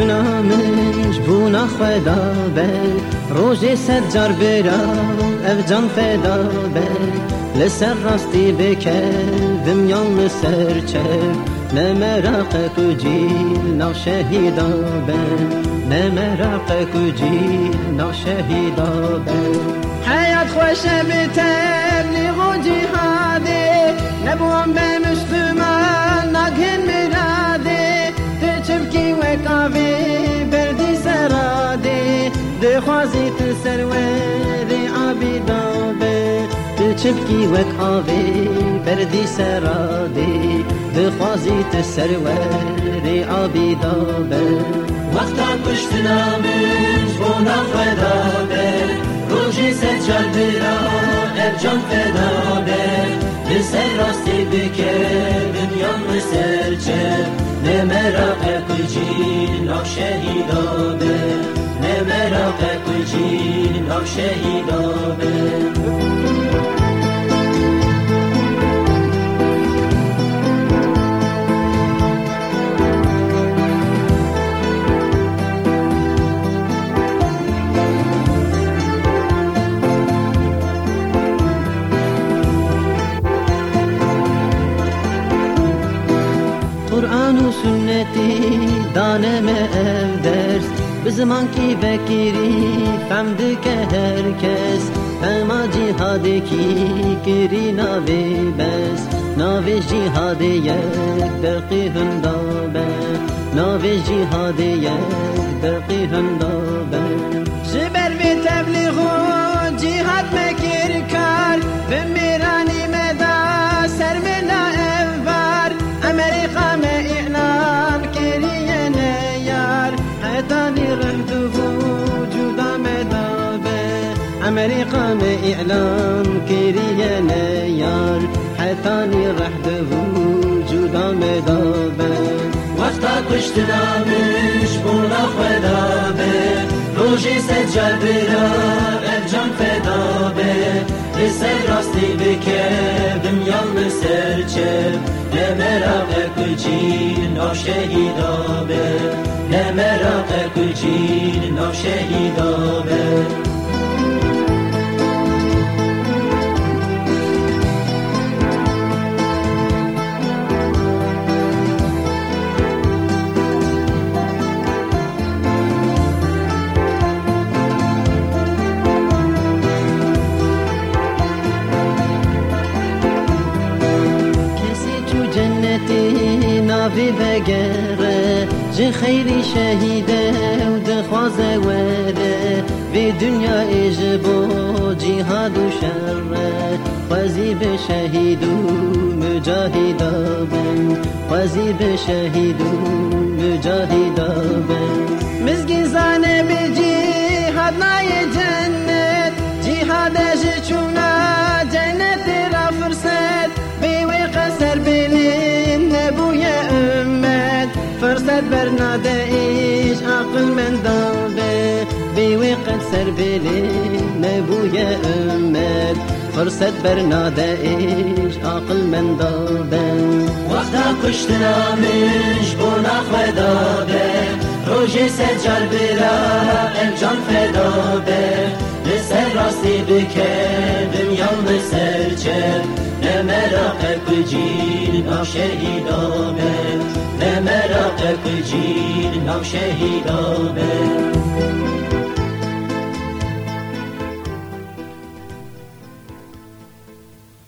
کشتنا منش بونا خدا به. روژ سجار برا اف جان فدا به. لسر راستی بکردم یان لسر چه. نمرق کجیل نا شهیدا به. نمرق کجیل نا شهیدا به. حیات خوش بتبلیغ و جهاده نبوم به مسلمان خوازی تسروری عبیدا به ده چبکی و کاوی بردی سراده ده خوازی تسروری عبیدا به وقتا کشتنا منش بونا خدا به روژی سجال برا ارجان فدا به لسر راستی بکردم یان سر چه. نمراق کجی ناو شهیدا به نمراق Kur'an-ı sünneti daneme ev ders به زمان کی بکیری فهمد که هر کس اما جهاد کی کری ناوی بس ناوی جهاد یک برقی هندا به ناوی جهاد یک برقی هندا اعلان کریه نیار حیثانی رحد وجودا مدابه وقتا کشتنا منش بونا خدا به روژی سجال برا ارجان فدا به لسر راستی بکردم یان سر چه؟ نمراق کجی ناو شهیدا به نمراق کجی ناو شهیدا به ناوی بگره جه خیری شهیده و دخوازه وره وی دنیا ایج بو جهاد و شره. خوزی به شهید و مجاهدا بن خوزی به شهید و مجاهدا بن مزگی زانه به برناده ایش عقل من دابه بیوی قد سر بلی نبوی امت فرصت برناده ایش عقل من دابه وقتا کشتنا منش بونا خدا به روژی سجال برا انجام فدا به لسر راستی بکردم یان سر چه نمراق کجیل ناو شهیدا به نمراق کجیل ناو شهیدا به